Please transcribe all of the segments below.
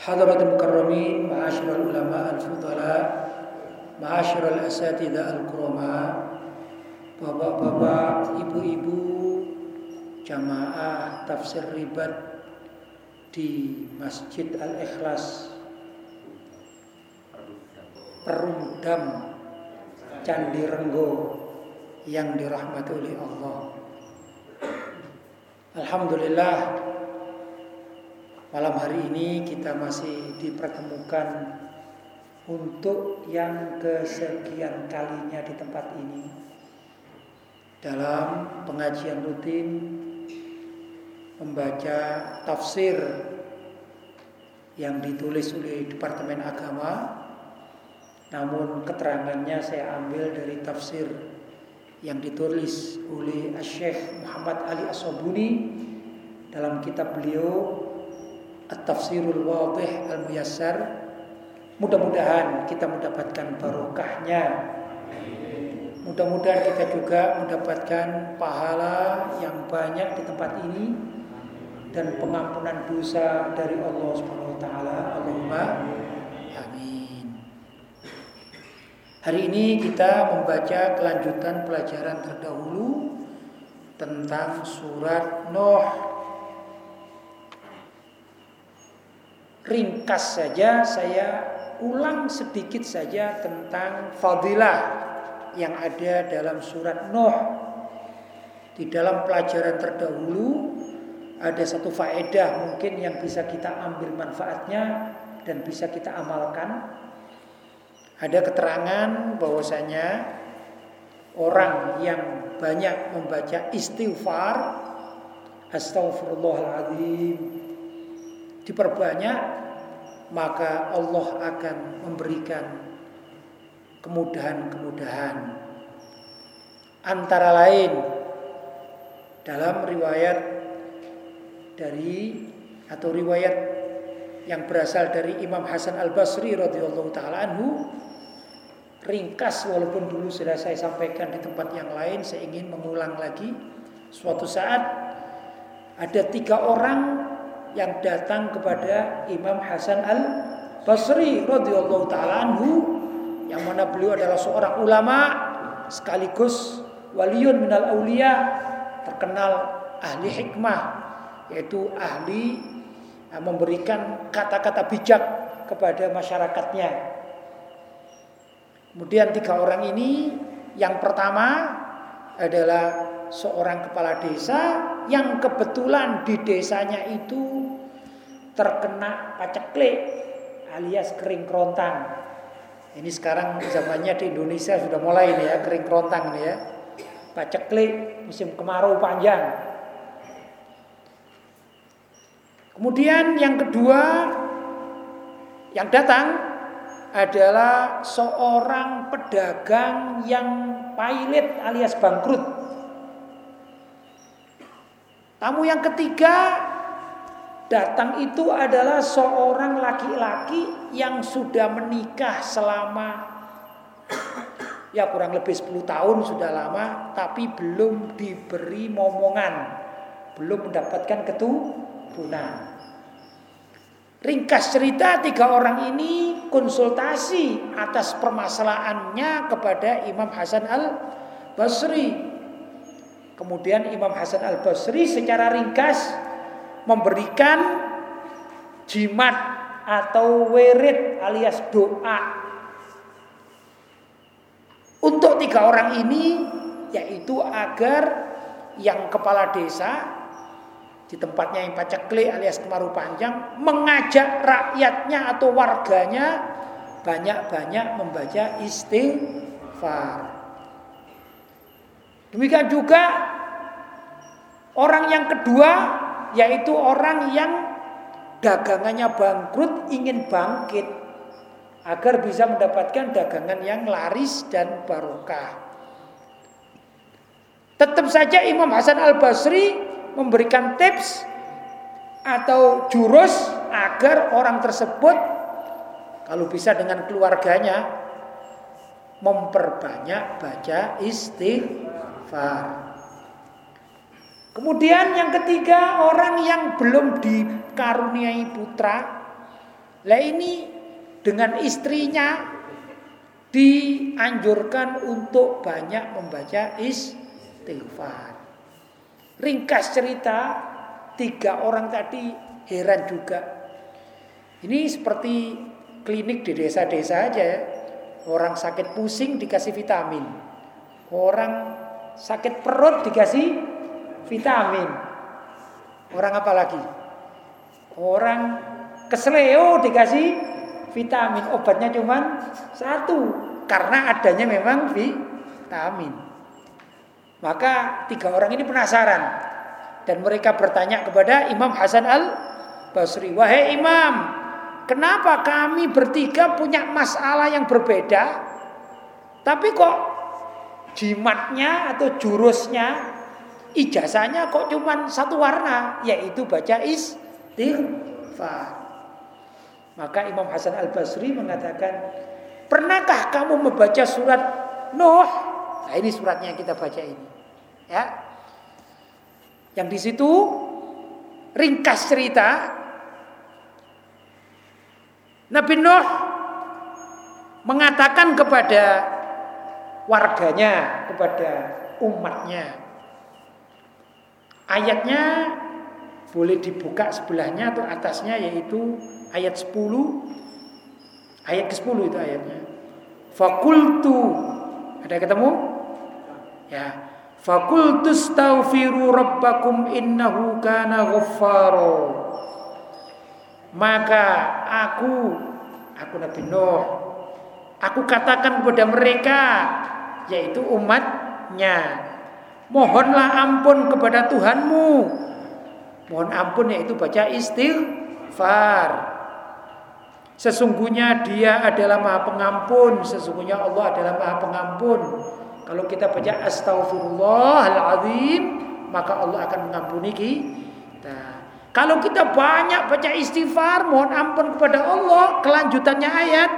حضرة المكرمين معاشر العلماء الفضلاء معاشر الأساتذة الكرماء bapak-bapak, ibu-ibu, jamaah tafsir ribat di Masjid Al-Ikhlas Perumdam Candi Renggo yang dirahmati oleh Allah. Alhamdulillah malam hari ini kita masih dipertemukan untuk yang kesekian kalinya di tempat ini. Dalam pengajian rutin membaca tafsir yang ditulis oleh Departemen Agama namun keterangannya saya ambil dari tafsir yang ditulis oleh Syekh Muhammad Ali Asobuni dalam kitab beliau At-Tafsirul Wadih Al-Muyassar. Mudah-mudahan kita mendapatkan barokahnya. Mudah-mudahan kita juga mendapatkan pahala yang banyak di tempat ini dan pengampunan dosa dari Allah Subhanahu. Allahumma amin. Hari ini kita membaca kelanjutan pelajaran terdahulu tentang surat Nuh ringkas saja saya ulang sedikit saja tentang fadilah yang ada dalam surat Nuh. Di dalam pelajaran terdahulu ada satu faedah mungkin yang bisa kita ambil manfaatnya dan bisa kita amalkan. Ada keterangan bahwasanya orang yang banyak membaca istighfar astagfirullahaladzim diperbanyak maka Allah akan memberikan kemudahan-kemudahan. Antara lain dalam riwayat dari atau riwayat yang berasal dari Imam Hasan Al Basri radhiyallahu taala anhu ringkas walaupun dulu sudah saya sampaikan di tempat yang lain saya ingin mengulang lagi. Suatu saat ada tiga orang yang datang kepada Imam Hasan Al Basri radhiyallahu taala anhu yang mana beliau adalah seorang ulama sekaligus waliun minal aulia terkenal ahli hikmah yaitu ahli eh, memberikan kata-kata bijak kepada masyarakatnya. Kemudian tiga orang ini yang pertama adalah seorang kepala desa yang kebetulan di desanya itu terkena paceklik alias kering kerontang. Ini sekarang zamannya di Indonesia sudah mulai nih ya kering kerontang nih ya. Paceklik musim kemarau panjang. Kemudian yang kedua yang datang adalah seorang pedagang yang pailit alias bangkrut. Tamu yang ketiga datang itu adalah seorang laki-laki yang sudah menikah selama ya kurang lebih 10 tahun sudah lama tapi belum diberi momongan, belum mendapatkan keturunan. Ringkas cerita tiga orang ini konsultasi atas permasalahannya kepada Imam Hasan al Basri Kemudian Imam Hasan Al Basri secara ringkas memberikan jimat atau wirid alias doa untuk tiga orang ini yaitu agar yang kepala desa di tempatnya yang paceklik alias kemaru panjang mengajak rakyatnya atau warganya banyak-banyak membaca istighfar. Demikian juga orang yang kedua yaitu orang yang dagangannya bangkrut ingin bangkit. agar bisa mendapatkan dagangan yang laris dan barokah. Tetap saja Imam Hasan Al Basri memberikan tips atau jurus agar orang tersebut kalau bisa dengan keluarganya memperbanyak baca istighfar. Kemudian yang ketiga orang yang belum dikaruniai putra. Lah ini dengan istrinya dianjurkan untuk banyak membaca istighfar. Ringkas cerita, tiga orang tadi heran juga. Ini seperti klinik di desa-desa aja ya. Orang sakit pusing dikasih vitamin. Orang sakit perut dikasih vitamin. Orang apa lagi? Orang kesleo dikasih vitamin. Obatnya cuma satu karena adanya memang vitamin. Maka tiga orang ini penasaran dan mereka bertanya kepada Imam Hasan al Basri, wahai Imam, kenapa kami bertiga punya masalah yang berbeda, tapi kok jimatnya atau jurusnya ijazahnya kok cuma satu warna yaitu baca istighfar. Maka Imam Hasan Al Basri mengatakan, pernahkah kamu membaca surat Nuh? Nah ini suratnya yang kita baca ini. Ya. Yang di situ ringkas cerita Nabi Nuh mengatakan kepada warganya, kepada umatnya, Ayatnya boleh dibuka sebelahnya atau atasnya yaitu ayat 10 ayat ke-10 itu ayatnya. Fakultu ada ketemu? Ya. Fakultu astaghfiru rabbakum innahu kana ghaffaro. Maka aku aku Nabi Nuh aku katakan kepada mereka yaitu umatnya Mohonlah ampun kepada Tuhanmu. Mohon ampun yaitu baca istighfar. Sesungguhnya dia adalah maha pengampun. Sesungguhnya Allah adalah maha pengampun. Kalau kita baca astagfirullahaladzim. Maka Allah akan mengampuni kita. Kalau kita banyak baca istighfar. Mohon ampun kepada Allah. Kelanjutannya ayat.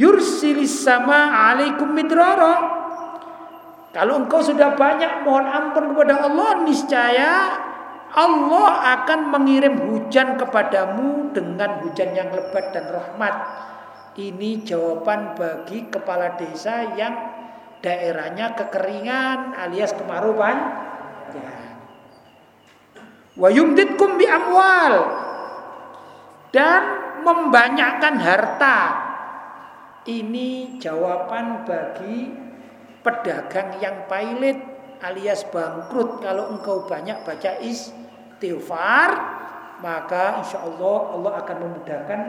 Yursilis sama alaikum midrara. Kalau engkau sudah banyak mohon ampun kepada Allah, niscaya Allah akan mengirim hujan kepadamu dengan hujan yang lebat dan rahmat. Ini jawaban bagi kepala desa yang daerahnya kekeringan alias kemarau Ya. Wa yumditkum bi amwal dan membanyakkan harta. Ini jawaban bagi pedagang yang pailit alias bangkrut kalau engkau banyak baca istighfar maka insya Allah Allah akan memudahkan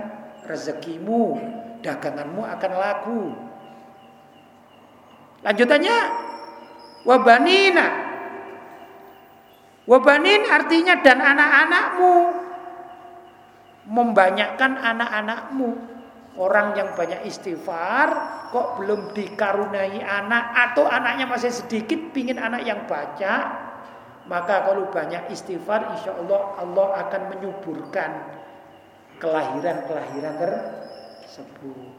rezekimu daganganmu akan laku. Lanjutannya wabanina. Wabanin artinya dan anak-anakmu. Membanyakkan anak-anakmu Orang yang banyak istighfar kok belum dikarunai anak atau anaknya masih sedikit pingin anak yang baca maka kalau banyak istighfar insya Allah Allah akan menyuburkan kelahiran-kelahiran tersebut.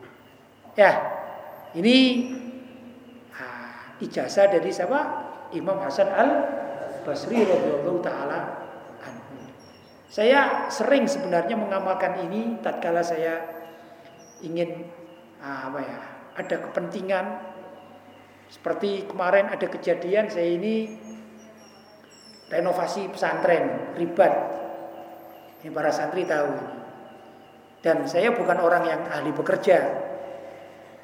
Ya, ini ah, ijazah dari siapa? Imam Hasan Al Basri radhiyallahu taala Saya sering sebenarnya mengamalkan ini tatkala saya ingin ah, apa ya ada kepentingan. Seperti kemarin ada kejadian saya ini renovasi pesantren ribat. Ini para santri tahu dan saya bukan orang yang ahli bekerja.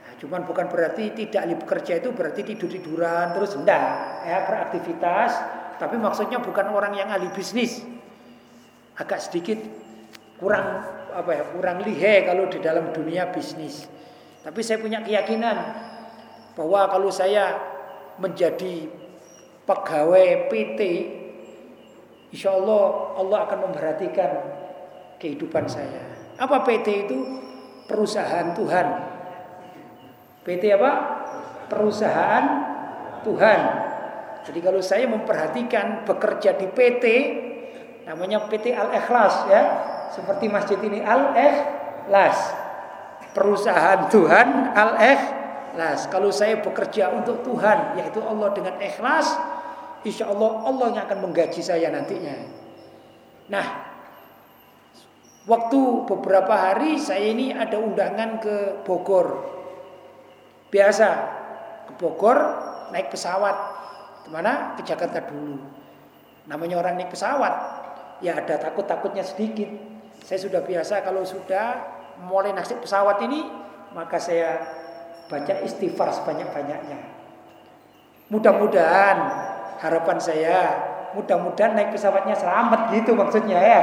Nah, cuman bukan berarti tidak ahli bekerja itu berarti tidur tiduran terus enggak ya beraktivitas. Tapi maksudnya bukan orang yang ahli bisnis. Agak sedikit kurang apa ya kurang lihe kalau di dalam dunia bisnis. Tapi saya punya keyakinan bahwa kalau saya menjadi pegawai PT, insya Allah Allah akan memperhatikan kehidupan saya. Apa PT itu? perusahaan Tuhan. PT apa? Perusahaan Tuhan. Jadi kalau saya memperhatikan bekerja di PT namanya PT Al Ikhlas ya, seperti masjid ini Al Ikhlas. Perusahaan Tuhan Al Ikhlas. Kalau saya bekerja untuk Tuhan yaitu Allah dengan ikhlas, insya Allah Allah yang akan menggaji saya nantinya. Nah, waktu beberapa hari saya ini ada undangan ke Bogor. Biasa ke Bogor naik pesawat ke mana? Ke Jakarta dulu. Namanya orang naik pesawat, ya ada takut-takutnya sedikit. Saya sudah biasa kalau sudah mulai nasib pesawat ini, maka saya baca istighfar sebanyak-banyaknya. Mudah-mudahan harapan saya mudah-mudahan naik pesawatnya selamat gitu maksudnya ya.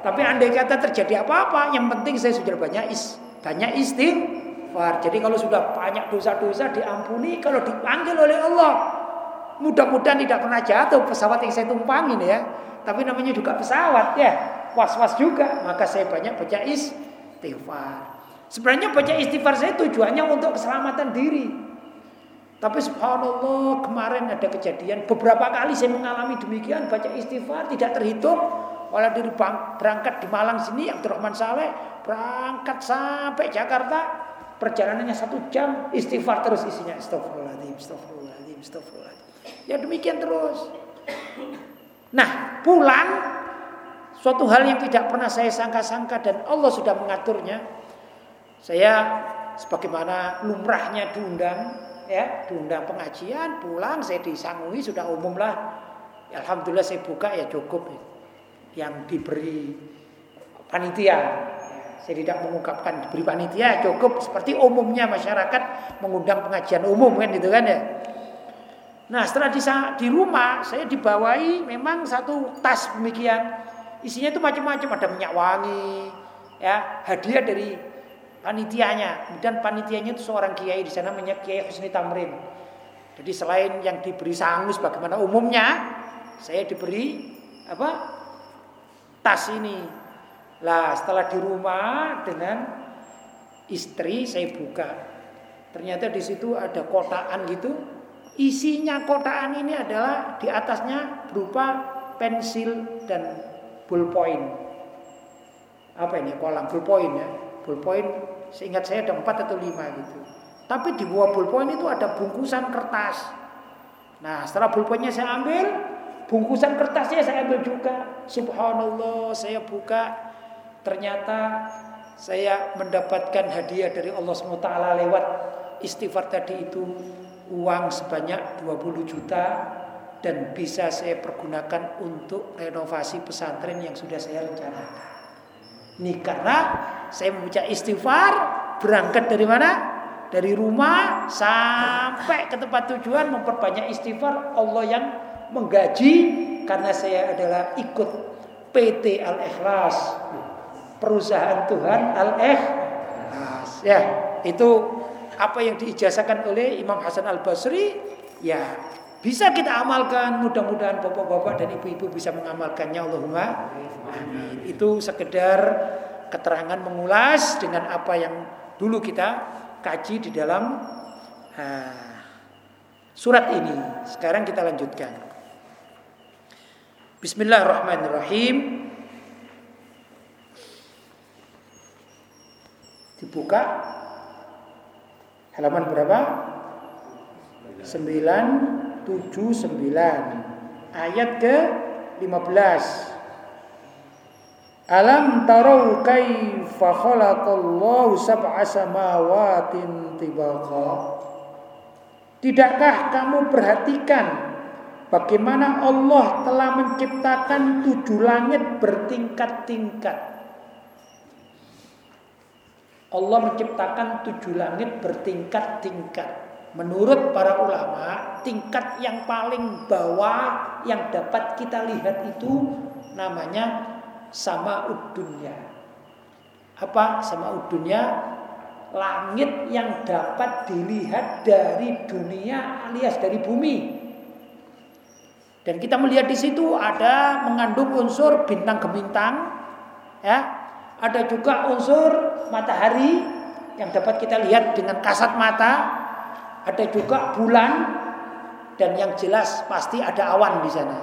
Tapi andai kata terjadi apa-apa, yang penting saya sudah banyak is banyak istighfar. Jadi kalau sudah banyak dosa-dosa diampuni kalau dipanggil oleh Allah. Mudah-mudahan tidak pernah jatuh pesawat yang saya tumpangin ya. Tapi namanya juga pesawat ya. Was-was juga, maka saya banyak baca istighfar. Sebenarnya baca istighfar saya tujuannya untuk keselamatan diri. Tapi subhanallah kemarin ada kejadian. Beberapa kali saya mengalami demikian baca istighfar tidak terhitung. Walau dari berangkat di Malang sini Abdurrahman Saleh berangkat sampai Jakarta perjalanannya satu jam istighfar terus isinya. Astagfirullahaladzim astagfirullahaladzim astagfirullahaladzim. Ya demikian terus. Nah pulang suatu hal yang tidak pernah saya sangka-sangka dan Allah sudah mengaturnya. Saya sebagaimana lumrahnya diundang ya diundang pengajian pulang saya disangui sudah umum lah. Alhamdulillah saya buka ya cukup. Yang diberi panitia saya tidak mengungkapkan diberi panitia cukup. Seperti umumnya masyarakat mengundang pengajian umum kan gitu kan ya. Nah setelah di, di rumah saya dibawai memang satu tas demikian isinya itu macam-macam ada minyak wangi ya hadiah dari panitianya. Kemudian panitianya itu seorang kiai di sana namanya Kiai Husni Tamrin. Jadi selain yang diberi sangus bagaimana umumnya, saya diberi apa? Tas ini. Lah, setelah di rumah dengan istri saya buka. Ternyata di situ ada kotaan gitu. Isinya kotaan ini adalah di atasnya berupa pensil dan ballpoint. Apa ini? Kolam ballpoint ya. Ballpoint Seingat saya ada empat atau lima gitu. Tapi di bawah ballpoint itu ada bungkusan kertas. Nah setelah ballpointnya saya ambil, bungkusan kertasnya saya ambil juga. Subhanallah saya buka, ternyata saya mendapatkan hadiah dari Allah SWT lewat istighfar tadi itu uang sebanyak 20 juta dan bisa saya pergunakan untuk renovasi pesantren yang sudah saya rencanakan. Ini karena saya membaca istighfar, berangkat dari mana? Dari rumah sampai ke tempat tujuan memperbanyak istighfar Allah yang menggaji karena saya adalah ikut PT Al Ikhlas perusahaan Tuhan Al Ikhlas ya itu apa yang diijazahkan oleh Imam Hasan Al Basri ya bisa kita amalkan mudah-mudahan bapak-bapak dan ibu-ibu bisa mengamalkannya Allahumma amin itu sekedar keterangan mengulas dengan apa yang dulu kita kaji di dalam uh, surat ini. Sekarang kita lanjutkan. Bismillahirrahmanirrahim. Dibuka halaman berapa? 979 ayat ke 15 Alam tarau kaifa khalaqallahu sab'a samawatin tibaqa? Tidakkah kamu perhatikan bagaimana Allah telah menciptakan tujuh langit bertingkat-tingkat? Allah menciptakan tujuh langit bertingkat-tingkat Menurut para ulama, tingkat yang paling bawah yang dapat kita lihat itu namanya sama udunya. Apa sama udunya? Langit yang dapat dilihat dari dunia alias dari bumi. Dan kita melihat di situ ada mengandung unsur bintang gemintang, ya. Ada juga unsur matahari, yang dapat kita lihat dengan kasat mata, ada juga bulan dan yang jelas pasti ada awan di sana.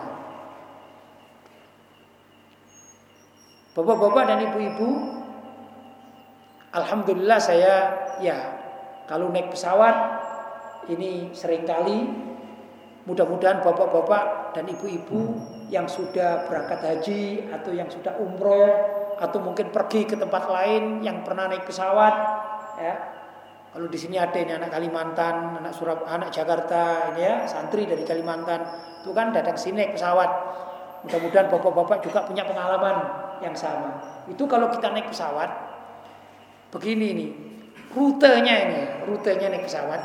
Bapak-bapak dan ibu-ibu, alhamdulillah saya ya kalau naik pesawat ini sering kali mudah-mudahan bapak-bapak dan ibu-ibu yang sudah berangkat haji atau yang sudah umroh atau mungkin pergi ke tempat lain yang pernah naik pesawat ya kalau di sini ada ini anak Kalimantan, anak Surab, anak Jakarta ini ya santri dari Kalimantan. Itu kan datang sini naik pesawat. Mudah-mudahan bapak-bapak juga punya pengalaman yang sama. Itu kalau kita naik pesawat begini nih rutenya ini rutenya naik pesawat.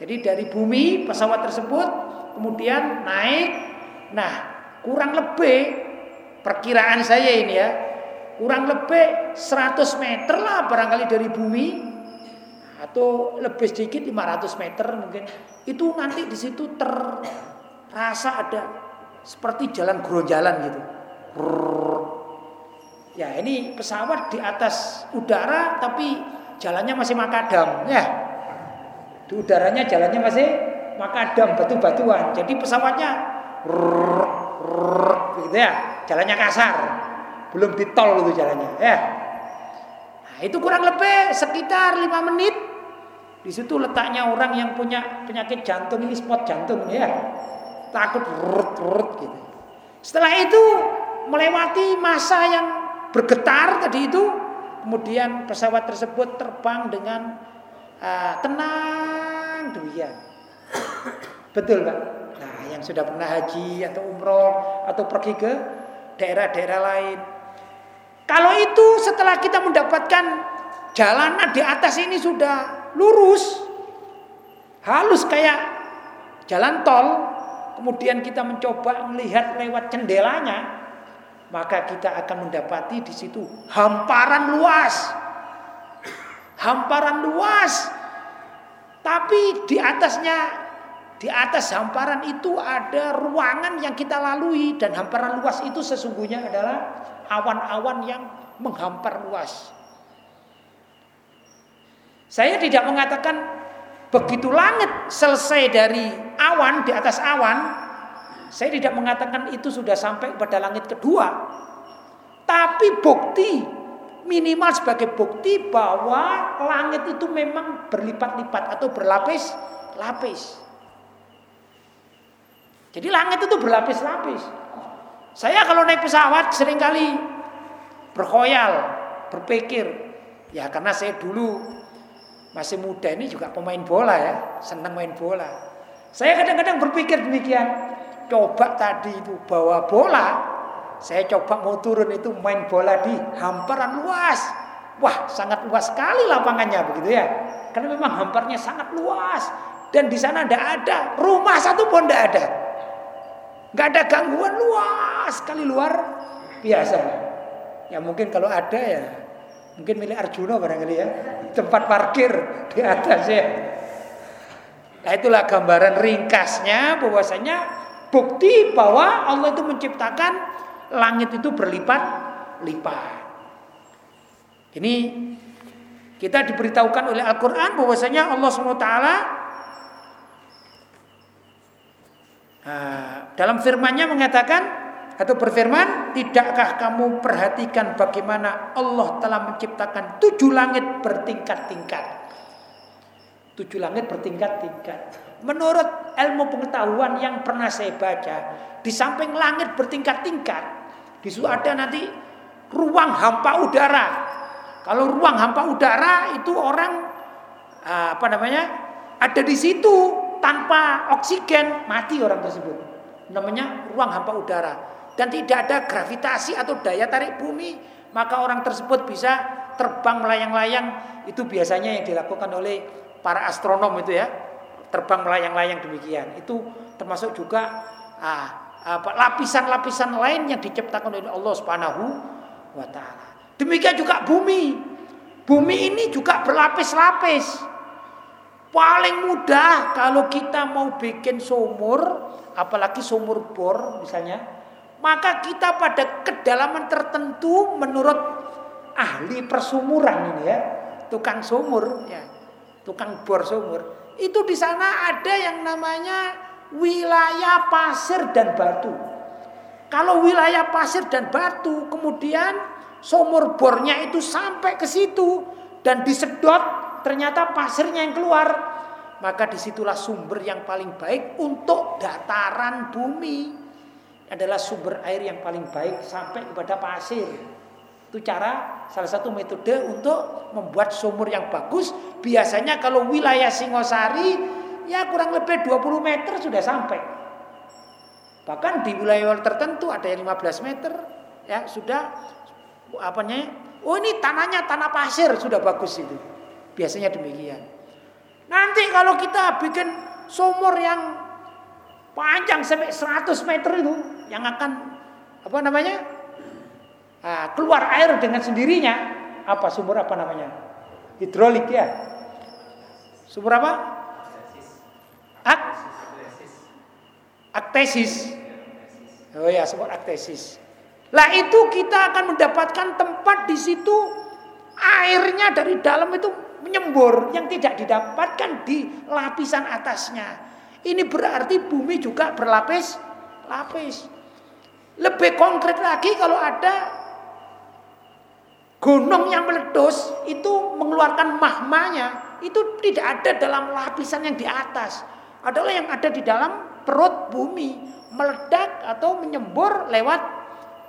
Jadi dari bumi pesawat tersebut kemudian naik. Nah, kurang lebih perkiraan saya ini ya, kurang lebih 100 meter lah barangkali dari bumi atau lebih sedikit 500 meter mungkin. Itu nanti di situ terasa ada seperti jalan geronjalan gitu. Ya, ini pesawat di atas udara tapi jalannya masih makadam ya. Di udaranya jalannya masih makadam batu-batuan. Jadi pesawatnya gitu ya, jalannya kasar. Belum ditol itu jalannya, ya. Nah, itu kurang lebih sekitar lima menit. Di situ letaknya orang yang punya penyakit jantung ini spot jantung ya. Takut rut rut gitu. Setelah itu melewati masa yang bergetar tadi itu, kemudian pesawat tersebut terbang dengan uh, tenang demikian. Betul Pak? Nah yang sudah pernah haji atau umroh atau pergi ke daerah-daerah lain. Kalau itu setelah kita mendapatkan jalanan di atas ini sudah lurus, halus kayak jalan tol, kemudian kita mencoba melihat lewat jendelanya, maka kita akan mendapati di situ hamparan luas. Hamparan luas. Tapi di atasnya di atas hamparan itu ada ruangan yang kita lalui dan hamparan luas itu sesungguhnya adalah awan-awan yang menghampar luas. Saya tidak mengatakan begitu langit selesai dari awan di atas awan, saya tidak mengatakan itu sudah sampai pada langit kedua. Tapi bukti minimal sebagai bukti bahwa langit itu memang berlipat-lipat atau berlapis-lapis. Jadi langit itu berlapis-lapis. Saya kalau naik pesawat sering kali berkhoyal, berpikir, ya karena saya dulu masih muda ini juga pemain bola ya, senang main bola. Saya kadang-kadang berpikir demikian, coba tadi itu bawa bola, saya coba mau turun itu main bola di hamparan luas. Wah, sangat luas sekali lapangannya begitu ya. Karena memang hamparnya sangat luas dan di sana tidak ada rumah satu pun tidak ada. Gak ada gangguan luas sekali luar biasa. Ya mungkin kalau ada ya mungkin milik Arjuna barangkali ya tempat parkir di atas ya. Nah itulah gambaran ringkasnya bahwasanya bukti bahwa Allah itu menciptakan langit itu berlipat-lipat. Ini kita diberitahukan oleh Al-Quran bahwasanya Allah SWT Nah, dalam firmannya mengatakan atau berfirman, tidakkah kamu perhatikan bagaimana Allah telah menciptakan tujuh langit bertingkat-tingkat. Tujuh langit bertingkat-tingkat. Menurut ilmu pengetahuan yang pernah saya baca, di samping langit bertingkat-tingkat, di situ ada nanti ruang hampa udara. Kalau ruang hampa udara itu orang apa namanya? ada di situ tanpa oksigen mati orang tersebut. Namanya ruang hampa udara dan tidak ada gravitasi atau daya tarik bumi, maka orang tersebut bisa terbang melayang-layang. Itu biasanya yang dilakukan oleh para astronom itu ya. Terbang melayang-layang demikian. Itu termasuk juga ah, lapisan-lapisan lain yang diciptakan oleh Allah Subhanahu wa taala. Demikian juga bumi. Bumi ini juga berlapis-lapis. Paling mudah kalau kita mau bikin sumur, apalagi sumur bor misalnya, maka kita pada kedalaman tertentu menurut ahli persumuran ini ya, tukang sumur ya, tukang bor sumur. Itu di sana ada yang namanya wilayah pasir dan batu. Kalau wilayah pasir dan batu, kemudian sumur bornya itu sampai ke situ dan disedot, ternyata pasirnya yang keluar. Maka di situlah sumber yang paling baik untuk dataran bumi. Adalah sumber air yang paling baik sampai kepada pasir. Itu cara salah satu metode untuk membuat sumur yang bagus. Biasanya kalau wilayah Singosari ya kurang lebih 20 meter sudah sampai. Bahkan di wilayah tertentu ada yang 15 meter ya sudah apanya? Oh ini tanahnya tanah pasir sudah bagus itu. Biasanya demikian. Nanti kalau kita bikin sumur yang panjang sampai 100 meter itu yang akan apa namanya? Nah, keluar air dengan sendirinya. Apa sumur apa namanya? Hidrolik ya. Sumur apa? Ak aktesis. Oh ya, sumur aktesis. Lah itu kita akan mendapatkan tempat di situ airnya dari dalam itu menyembur yang tidak didapatkan di lapisan atasnya. Ini berarti bumi juga berlapis-lapis. Lebih konkret lagi kalau ada gunung yang meletus itu mengeluarkan mahmanya itu tidak ada dalam lapisan yang di atas. Adalah yang ada di dalam perut bumi meledak atau menyembur lewat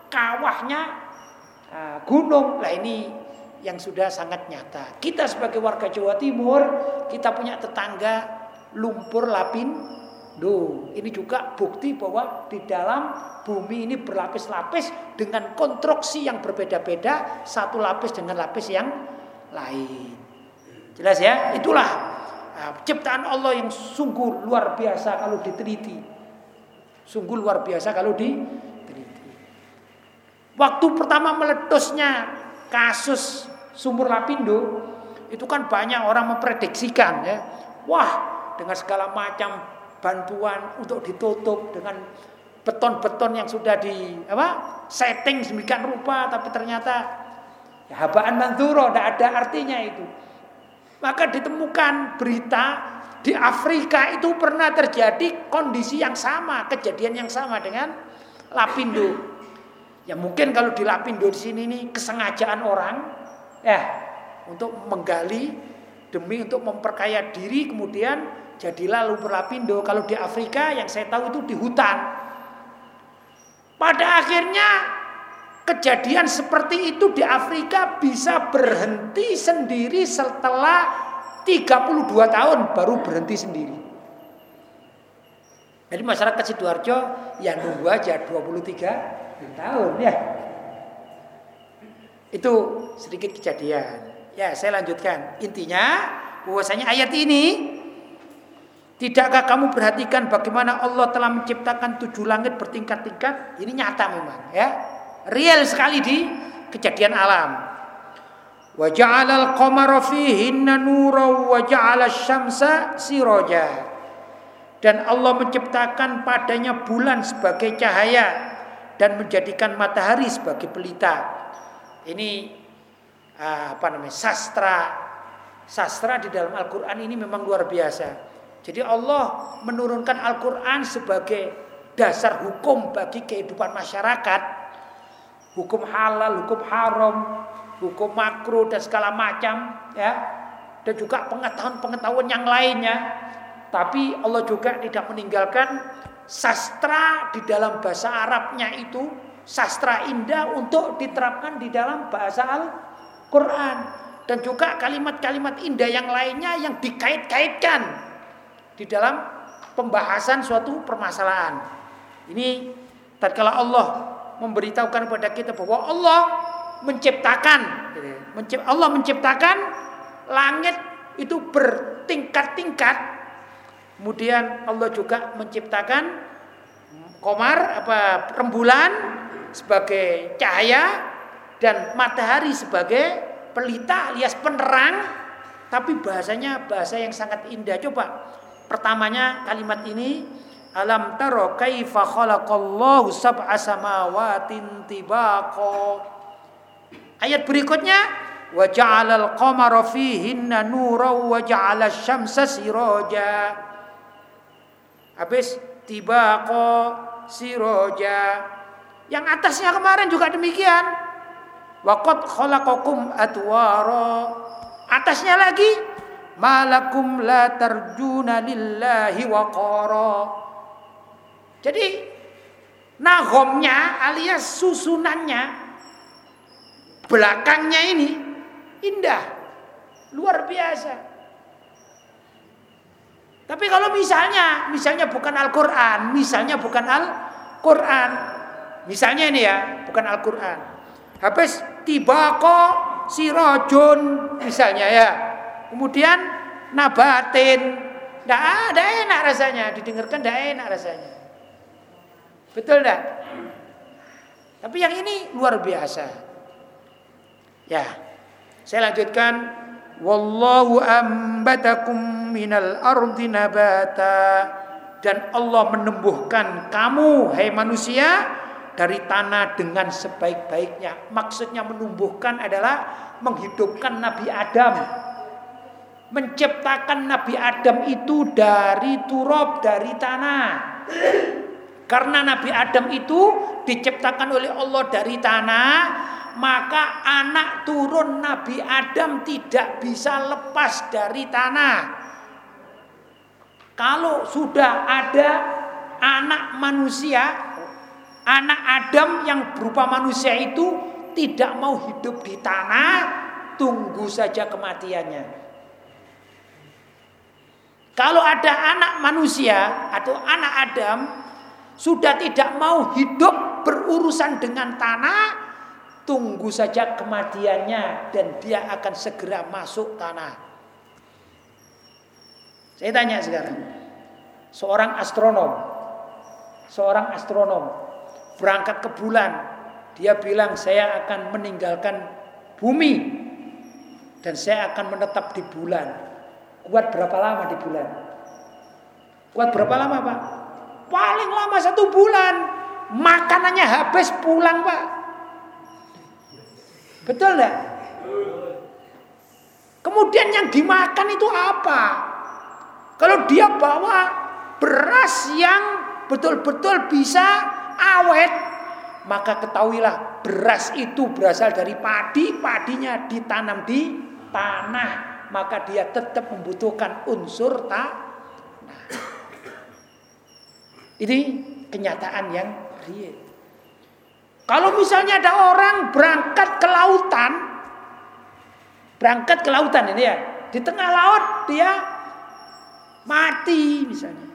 kawahnya uh, gunung. Lah ini yang sudah sangat nyata. Kita sebagai warga Jawa Timur, kita punya tetangga lumpur lapindo. Ini juga bukti bahwa di dalam bumi ini berlapis-lapis dengan konstruksi yang berbeda-beda, satu lapis dengan lapis yang lain. Jelas ya? Itulah uh, ciptaan Allah yang sungguh luar biasa kalau diteliti. Sungguh luar biasa kalau di Waktu pertama meletusnya kasus sumur Lapindo itu kan banyak orang memprediksikan ya. Wah, dengan segala macam bantuan untuk ditutup dengan beton-beton yang sudah di apa? setting sedemikian rupa tapi ternyata ya habaan manturo tidak ada artinya itu. Maka ditemukan berita di Afrika itu pernah terjadi kondisi yang sama, kejadian yang sama dengan Lapindo. Ya mungkin kalau di Lapindo di sini ini kesengajaan orang ya untuk menggali demi untuk memperkaya diri kemudian jadilah lumpur Lapindo. Kalau di Afrika yang saya tahu itu di hutan. Pada akhirnya kejadian seperti itu di Afrika bisa berhenti sendiri setelah 32 tahun baru berhenti sendiri. Jadi masyarakat Sidoarjo ya nunggu aja 23 tahun ya. Itu sedikit kejadian. Ya, saya lanjutkan. Intinya bahwasanya ayat ini Tidakkah kamu perhatikan bagaimana Allah telah menciptakan tujuh langit bertingkat-tingkat? Ini nyata memang ya. Real sekali di kejadian alam. Wa ja'alal qamara fihinna nura wa ja'ala syamsa siraja. Dan Allah menciptakan padanya bulan sebagai cahaya dan menjadikan matahari sebagai pelita. Ini ah, apa namanya? sastra. Sastra di dalam Al-Qur'an ini memang luar biasa. Jadi Allah menurunkan Al-Qur'an sebagai dasar hukum bagi kehidupan masyarakat. Hukum halal, hukum haram, hukum makro dan segala macam ya. Dan juga pengetahuan-pengetahuan yang lainnya. Tapi Allah juga tidak meninggalkan sastra di dalam bahasa Arabnya itu sastra indah untuk diterapkan di dalam bahasa Al-Quran dan juga kalimat-kalimat indah yang lainnya yang dikait-kaitkan di dalam pembahasan suatu permasalahan. Ini tatkala Allah memberitahukan kepada kita bahwa Allah menciptakan Allah menciptakan langit itu bertingkat-tingkat. Kemudian Allah juga menciptakan komar apa rembulan sebagai cahaya dan matahari sebagai pelita alias penerang. Tapi bahasanya bahasa yang sangat indah. Coba pertamanya kalimat ini alam taro kaifa khalaqallahu sab'a samawatin tibaqa. Ayat berikutnya wa ja'alal qamara fihinna nuran wa ja'ala syamsa siraja. Habis tibaqa siroja yang atasnya kemarin juga demikian. Waqad khalaqakum atwara. Atasnya lagi malakum la tarjuna lillahi waqara jadi nahomnya alias susunannya belakangnya ini indah, luar biasa. Tapi kalau misalnya, misalnya bukan Al-Quran, misalnya bukan Al-Quran, misalnya ini ya, bukan Al-Quran. Habis tiba kok si rojun, misalnya ya. Kemudian nabatin, tidak ada enak rasanya, didengarkan tidak enak rasanya. Betul tidak? Tapi yang ini luar biasa. Ya, saya lanjutkan. Wallahu ambatakum minal ardi nabata dan Allah menumbuhkan kamu hai manusia dari tanah dengan sebaik-baiknya. Maksudnya menumbuhkan adalah menghidupkan Nabi Adam. Menciptakan Nabi Adam itu dari turab, dari tanah. Karena Nabi Adam itu diciptakan oleh Allah dari tanah, maka anak turun Nabi Adam tidak bisa lepas dari tanah. Kalau sudah ada anak manusia, anak Adam yang berupa manusia itu tidak mau hidup di tanah, tunggu saja kematiannya. Kalau ada anak manusia atau anak Adam sudah tidak mau hidup berurusan dengan tanah, Tunggu saja kematiannya dan dia akan segera masuk tanah. Saya tanya sekarang. Seorang astronom. Seorang astronom berangkat ke bulan. Dia bilang saya akan meninggalkan bumi dan saya akan menetap di bulan. Kuat berapa lama di bulan? Kuat berapa lama, Pak? Paling lama satu bulan. Makanannya habis pulang, Pak. Betul enggak? Kemudian yang dimakan itu apa? Kalau dia bawa beras yang betul-betul bisa awet, maka ketahuilah beras itu berasal dari padi, padinya ditanam di tanah, maka dia tetap membutuhkan unsur tanah. Ini kenyataan yang real. Kalau misalnya ada orang berangkat ke lautan, berangkat ke lautan ini ya, di tengah laut dia mati misalnya.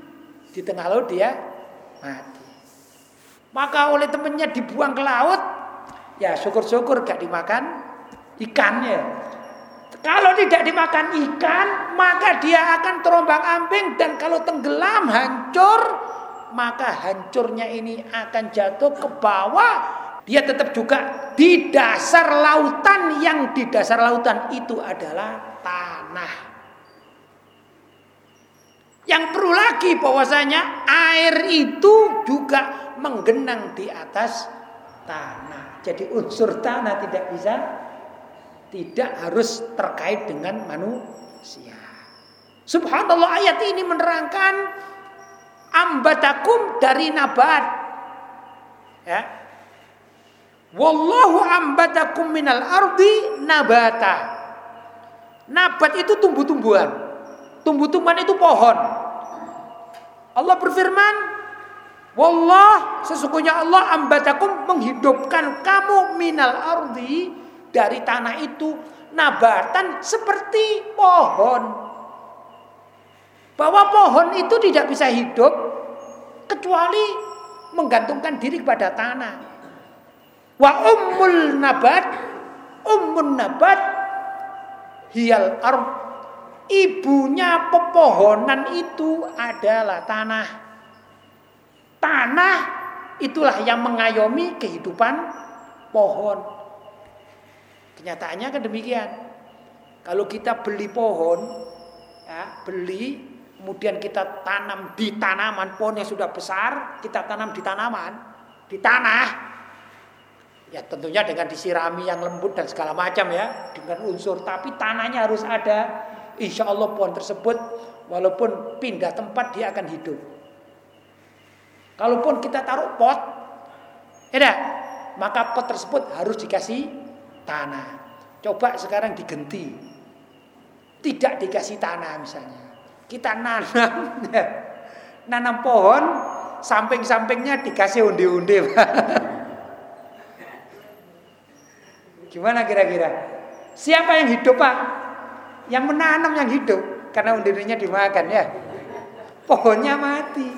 Di tengah laut dia mati. Maka oleh temannya dibuang ke laut, ya syukur-syukur gak dimakan ikannya. Kalau tidak dimakan ikan, maka dia akan terombang ambing dan kalau tenggelam hancur, maka hancurnya ini akan jatuh ke bawah dia tetap juga di dasar lautan yang di dasar lautan itu adalah tanah. Yang perlu lagi bahwasanya air itu juga menggenang di atas tanah. Jadi unsur tanah tidak bisa tidak harus terkait dengan manusia. Subhanallah ayat ini menerangkan ambatakum dari nabat. Ya, Wallahu ambatakum minal ardi nabata. Nabat itu tumbuh-tumbuhan. Tumbuh-tumbuhan itu pohon. Allah berfirman, Wallah sesungguhnya Allah ambatakum menghidupkan kamu minal ardi dari tanah itu nabatan seperti pohon. Bahwa pohon itu tidak bisa hidup kecuali menggantungkan diri kepada tanah. Wa ummul nabat ummun nabat hial ard. Ibunya pepohonan itu adalah tanah. Tanah itulah yang mengayomi kehidupan pohon. Kenyataannya kan demikian. Kalau kita beli pohon, ya, beli, kemudian kita tanam di tanaman pohon yang sudah besar, kita tanam di tanaman, di tanah, Ya tentunya dengan disirami yang lembut dan segala macam ya, dengan unsur. Tapi tanahnya harus ada. Insya Allah pohon tersebut walaupun pindah tempat dia akan hidup. Kalaupun kita taruh pot, ya maka pot tersebut harus dikasih tanah. Coba sekarang digenti, tidak dikasih tanah misalnya. Kita nanam, nanam pohon, samping-sampingnya dikasih undi-undi. Gimana kira-kira? Siapa yang hidup pak? Yang menanam yang hidup karena undinya dimakan ya. Pohonnya mati.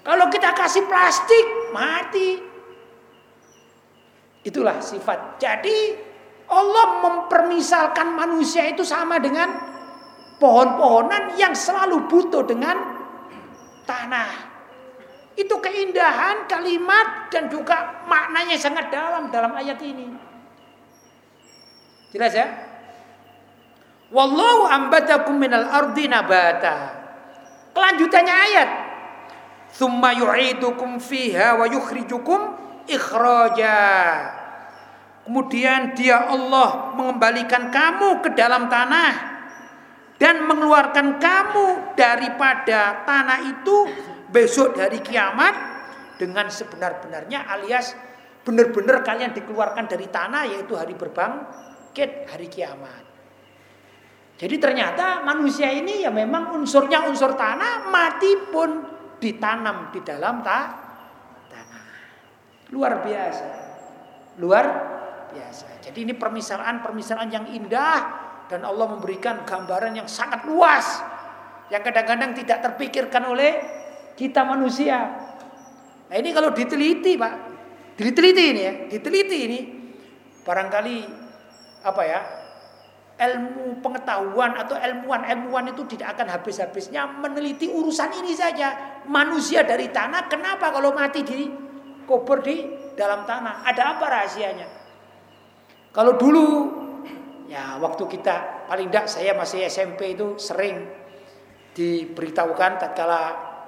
Kalau kita kasih plastik mati. Itulah sifat. Jadi Allah mempermisalkan manusia itu sama dengan pohon-pohonan yang selalu butuh dengan tanah. Itu keindahan kalimat dan juga maknanya sangat dalam dalam ayat ini. Jelas ya? Wallahu ambatakum minal ardi nabata. Kelanjutannya ayat. Thumma yu'idukum fiha wa yukhrijukum ikhraja. Kemudian dia Allah mengembalikan kamu ke dalam tanah dan mengeluarkan kamu daripada tanah itu besok dari kiamat dengan sebenar-benarnya alias benar-benar kalian dikeluarkan dari tanah yaitu hari berbangkit hari kiamat. Jadi ternyata manusia ini ya memang unsurnya unsur tanah mati pun ditanam di dalam ta tanah. Luar biasa. Luar biasa. Jadi ini permisalan-permisalan yang indah dan Allah memberikan gambaran yang sangat luas yang kadang-kadang tidak terpikirkan oleh kita manusia. Nah ini kalau diteliti pak, diteliti ini ya, diteliti ini barangkali apa ya ilmu pengetahuan atau ilmuwan-ilmuwan itu tidak akan habis-habisnya meneliti urusan ini saja manusia dari tanah kenapa kalau mati di kubur di dalam tanah ada apa rahasianya kalau dulu ya waktu kita paling tidak saya masih SMP itu sering diberitahukan tatkala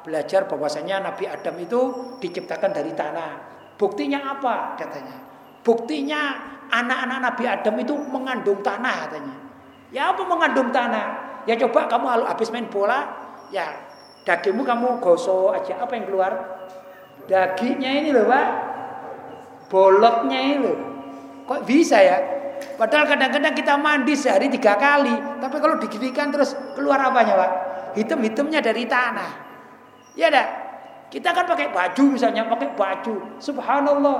belajar bahwasanya Nabi Adam itu diciptakan dari tanah. Buktinya apa katanya? Buktinya anak-anak Nabi Adam itu mengandung tanah katanya. Ya apa mengandung tanah? Ya coba kamu habis main bola, ya dagingmu kamu gosok aja apa yang keluar? Dagingnya ini loh pak, bolotnya ini loh. Kok bisa ya? Padahal kadang-kadang kita mandi sehari tiga kali, tapi kalau diginikan terus keluar apanya pak? Hitam-hitamnya dari tanah. Ya dah. Kita kan pakai baju misalnya, pakai baju. Subhanallah.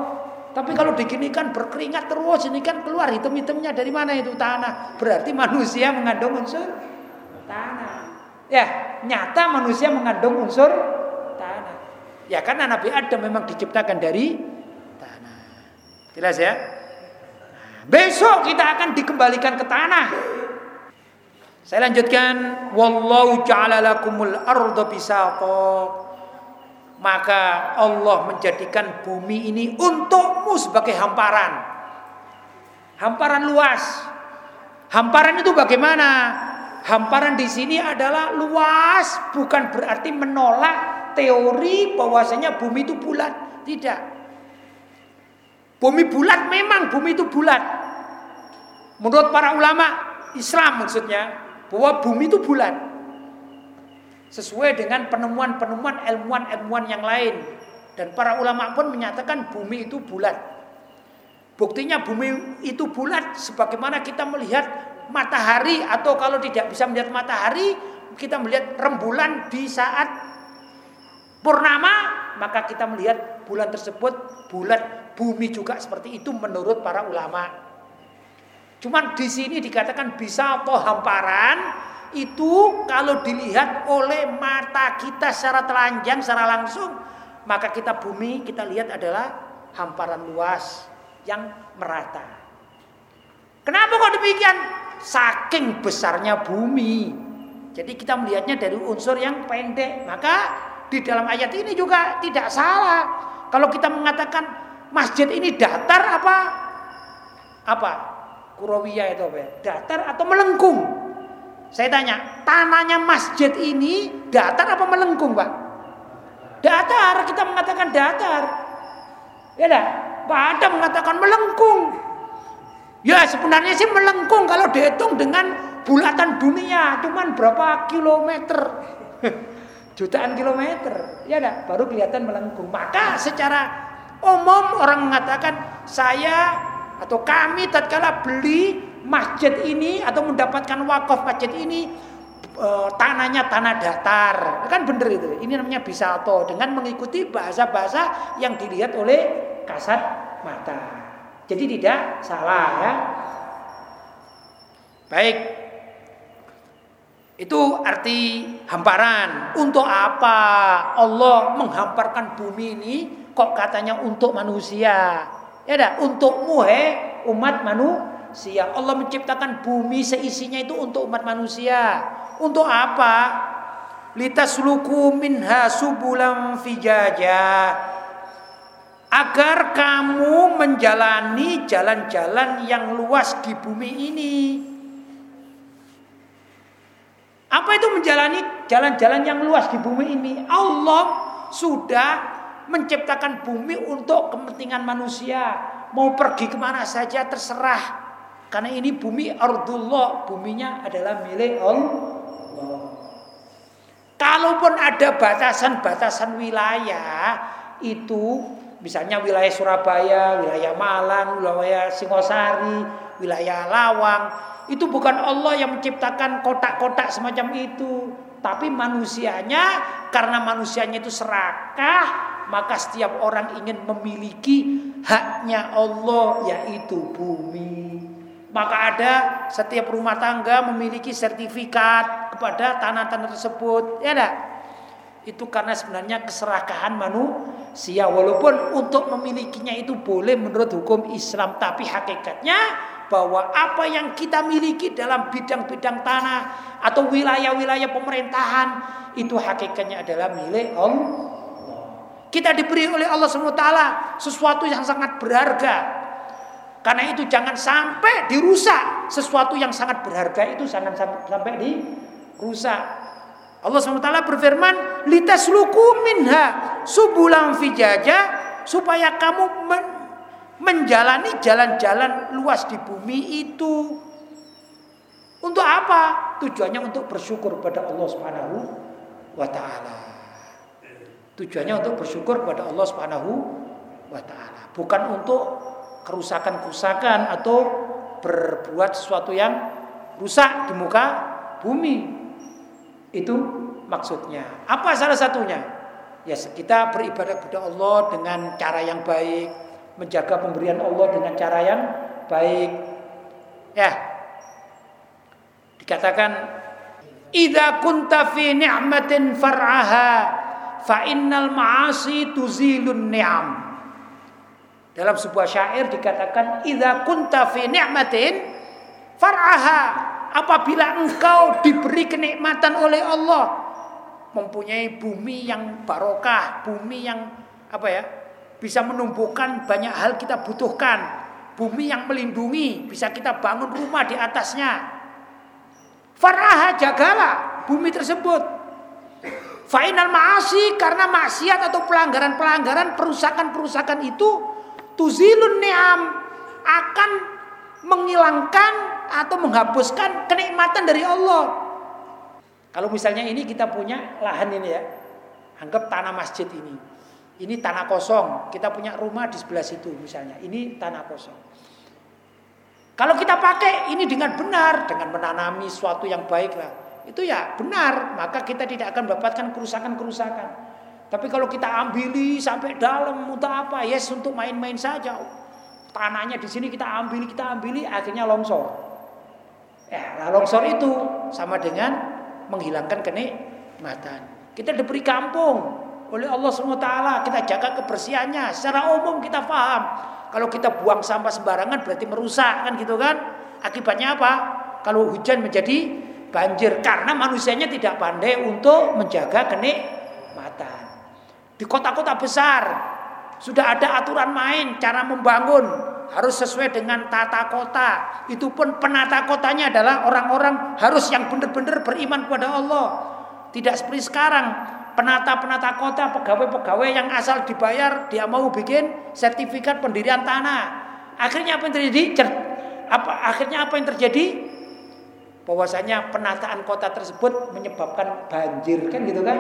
Tapi kalau diginikan berkeringat terus ini kan keluar hitam-hitamnya dari mana itu tanah. Berarti manusia mengandung unsur tanah. Ya, nyata manusia mengandung unsur. Ya karena Nabi Adam memang diciptakan dari tanah. Jelas ya? besok kita akan dikembalikan ke tanah. Saya lanjutkan wallahu ja'ala lakumul arda. Maka Allah menjadikan bumi ini untukmu sebagai hamparan. Hamparan luas. Hamparan itu bagaimana? Hamparan di sini adalah luas, bukan berarti menolak teori bahwasanya bumi itu bulat. Tidak. Bumi bulat memang bumi itu bulat. Menurut para ulama Islam maksudnya, bahwa bumi itu bulat. Sesuai dengan penemuan-penemuan ilmuwan-ilmuwan yang lain. Dan para ulama pun menyatakan bumi itu bulat. Buktinya bumi itu bulat sebagaimana kita melihat matahari atau kalau tidak bisa melihat matahari, kita melihat rembulan di saat purnama, maka kita melihat bulan tersebut bulat. Bumi juga seperti itu menurut para ulama. Cuman di sini dikatakan bisa atau hamparan itu kalau dilihat oleh mata kita secara telanjang, secara langsung, maka kita bumi kita lihat adalah hamparan luas yang merata. Kenapa kok demikian? Saking besarnya bumi. Jadi kita melihatnya dari unsur yang pendek. Maka di dalam ayat ini juga tidak salah. Kalau kita mengatakan masjid ini datar apa? Apa? Kurawiyah itu apa ya? Datar atau melengkung? Saya tanya, tanahnya masjid ini datar apa melengkung, Pak? Datar, kita mengatakan datar. Ya dah. Ada mengatakan melengkung. Ya sebenarnya sih melengkung kalau dihitung dengan bulatan dunia, cuman berapa kilometer? Jutaan kilometer. Ya dah, baru kelihatan melengkung. Maka secara umum orang mengatakan saya atau kami tatkala beli masjid ini atau mendapatkan wakaf masjid ini uh, tanahnya tanah datar. Kan bener itu. Ini namanya bisalto dengan mengikuti bahasa-bahasa yang dilihat oleh kasat mata. Jadi tidak salah ya. Baik itu arti hamparan untuk apa Allah menghamparkan bumi ini kok katanya untuk manusia ya dah untukmu he umat manusia. Allah menciptakan bumi seisinya itu untuk umat manusia. Untuk apa? Litasluku minha subulam fijaja. Agar kamu menjalani jalan-jalan yang luas di bumi ini. Apa itu menjalani jalan-jalan yang luas di bumi ini? Allah sudah menciptakan bumi untuk kepentingan manusia. Mau pergi ke mana saja terserah. Karena ini bumi ardullah, buminya adalah milik Allah. Kalaupun ada batasan-batasan wilayah itu misalnya wilayah Surabaya, wilayah Malang, wilayah Singosari, wilayah Lawang, itu bukan Allah yang menciptakan kotak-kotak semacam itu, tapi manusianya karena manusianya itu serakah, maka setiap orang ingin memiliki haknya Allah yaitu bumi. Maka ada setiap rumah tangga memiliki sertifikat kepada tanah-tanah tersebut. Ya enggak? Itu karena sebenarnya keserakahan manusia. Walaupun untuk memilikinya itu boleh menurut hukum Islam. Tapi hakikatnya bahwa apa yang kita miliki dalam bidang-bidang tanah atau wilayah-wilayah pemerintahan itu hakikatnya adalah milik Allah. Kita diberi oleh Allah SWT sesuatu yang sangat berharga karena itu jangan sampai dirusak sesuatu yang sangat berharga itu jangan sampai dirusak. Allah SWT berfirman, "Litasluku minha subulan fijaja" supaya kamu menjalani jalan-jalan luas di bumi itu. Untuk apa? Tujuannya untuk bersyukur kepada Allah Subhanahu wa taala. Tujuannya untuk bersyukur kepada Allah Subhanahu wa taala, bukan untuk kerusakan-kerusakan atau berbuat sesuatu yang rusak di muka bumi. Itu maksudnya. Apa salah satunya? Ya kita beribadah kepada Allah dengan cara yang baik, menjaga pemberian Allah dengan cara yang baik. Ya. Dikatakan idza kunta fi ni'matin far'aha fa innal ma'asi tuzilun ni'am. Dalam sebuah syair dikatakan idza kunta fi ni'matin far'aha apabila engkau diberi kenikmatan oleh Allah mempunyai bumi yang barokah, bumi yang apa ya? Bisa menumbuhkan banyak hal kita butuhkan, bumi yang melindungi, bisa kita bangun rumah di atasnya. Far'aha jagalah bumi tersebut. Final maasi karena maksiat atau pelanggaran-pelanggaran perusakan-perusakan itu tuzilun ni'am akan menghilangkan atau menghapuskan kenikmatan dari Allah. Kalau misalnya ini kita punya lahan ini ya, anggap tanah masjid ini. Ini tanah kosong, kita punya rumah di sebelah situ misalnya. Ini tanah kosong. Kalau kita pakai ini dengan benar, dengan menanami suatu yang baik lah, itu ya benar, maka kita tidak akan mendapatkan kerusakan-kerusakan. Tapi kalau kita ambili sampai dalam untuk apa? Yes, untuk main-main saja. Tanahnya di sini kita ambili, kita ambili, akhirnya longsor. Ya, nah longsor itu sama dengan menghilangkan kenikmatan. Kita diberi kampung oleh Allah SWT, kita jaga kebersihannya. Secara umum kita paham. Kalau kita buang sampah sembarangan berarti merusak kan gitu kan? Akibatnya apa? Kalau hujan menjadi banjir karena manusianya tidak pandai untuk menjaga kenikmatan. Di kota-kota besar sudah ada aturan main cara membangun harus sesuai dengan tata kota. Itu pun penata kotanya adalah orang-orang harus yang benar-benar beriman kepada Allah. Tidak seperti sekarang penata-penata kota, pegawai-pegawai yang asal dibayar, dia mau bikin sertifikat pendirian tanah. Akhirnya apa yang terjadi? Apa akhirnya apa yang terjadi? Bahwasanya penataan kota tersebut menyebabkan banjir kan gitu kan?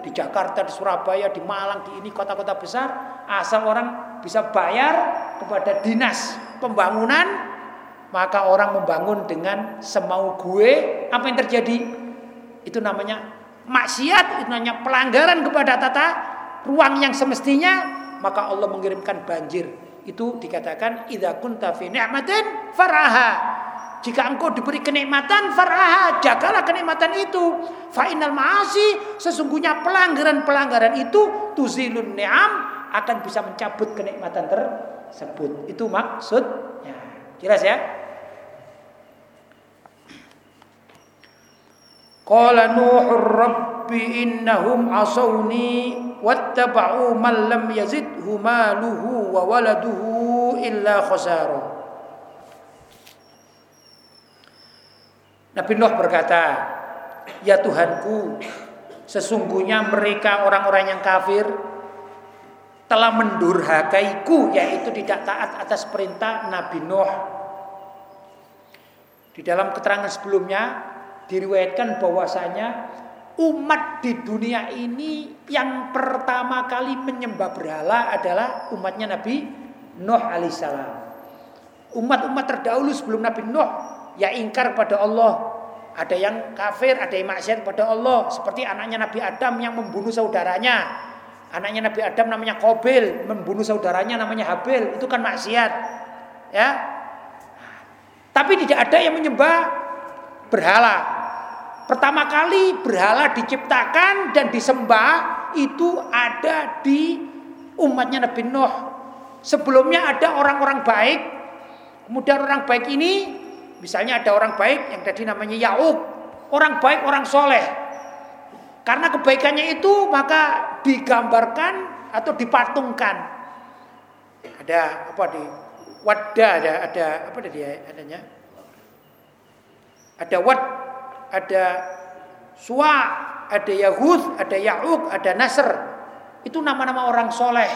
Di Jakarta, di Surabaya, di Malang, di ini kota-kota besar, asal orang bisa bayar kepada dinas pembangunan, maka orang membangun dengan semau gue, apa yang terjadi? Itu namanya maksiat, itu namanya pelanggaran kepada tata ruang yang semestinya, maka Allah mengirimkan banjir. Itu dikatakan idza kunta fi ni'matin faraha. Jika engkau diberi kenikmatan faraha, jagalah kenikmatan itu. Fa innal ma'asi sesungguhnya pelanggaran-pelanggaran itu tuzilun ni'am akan bisa mencabut kenikmatan tersebut. Itu maksudnya. Jelas ya? Qala Nuhur Rabbi innahum asawni wattaba'u man lam yazidhu maluhu wa waladuhu illa khasara. Nabi Nuh berkata, "Ya Tuhanku, sesungguhnya mereka orang-orang yang kafir telah mendurhakaiku yaitu tidak taat atas perintah Nabi Nuh." Di dalam keterangan sebelumnya diriwayatkan bahwasanya umat di dunia ini yang pertama kali menyembah berhala adalah umatnya Nabi Nuh alaihissalam. Umat-umat terdahulu sebelum Nabi Nuh ya ingkar pada Allah. Ada yang kafir, ada yang maksiat pada Allah. Seperti anaknya Nabi Adam yang membunuh saudaranya. Anaknya Nabi Adam namanya Kobil, membunuh saudaranya namanya Habil. Itu kan maksiat. Ya. Tapi tidak ada yang menyembah berhala. Pertama kali berhala diciptakan dan disembah itu ada di umatnya Nabi Nuh. Sebelumnya ada orang-orang baik. Kemudian orang baik ini misalnya ada orang baik yang tadi namanya Yaub. Orang baik, orang soleh. Karena kebaikannya itu maka digambarkan atau dipatungkan. Ada apa di wadah ada ada apa tadi adanya? Ada wad ada Suwa, ada Yahud, ada Ya'uk, ada Nasr. Itu nama-nama orang soleh.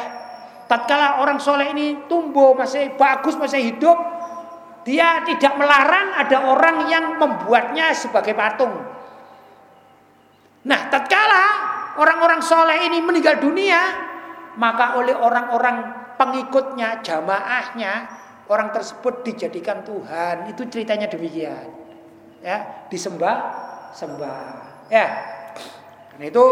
Tatkala orang soleh ini tumbuh masih bagus, masih hidup, dia tidak melarang ada orang yang membuatnya sebagai patung. Nah, tatkala orang-orang soleh ini meninggal dunia, maka oleh orang-orang pengikutnya, jamaahnya, orang tersebut dijadikan Tuhan. Itu ceritanya demikian ya disembah sembah. Ya. Karena itu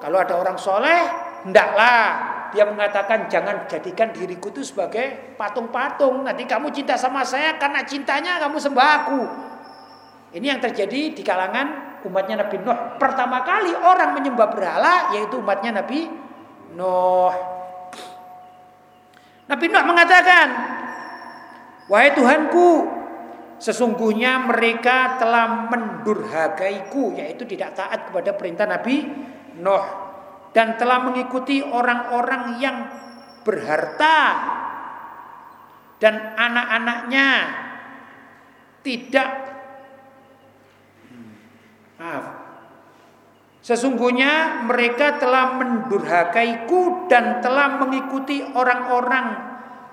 kalau ada orang soleh hendaklah dia mengatakan jangan jadikan diriku itu sebagai patung-patung. Nanti kamu cinta sama saya karena cintanya kamu sembah aku. Ini yang terjadi di kalangan umatnya Nabi Nuh. Pertama kali orang menyembah berhala yaitu umatnya Nabi Nuh. Nabi Nuh mengatakan wahai Tuhanku Sesungguhnya mereka telah mendurhakaiku yaitu tidak taat kepada perintah Nabi Nuh dan telah mengikuti orang-orang yang berharta dan anak-anaknya tidak. Maaf. Sesungguhnya mereka telah mendurhakaiku dan telah mengikuti orang-orang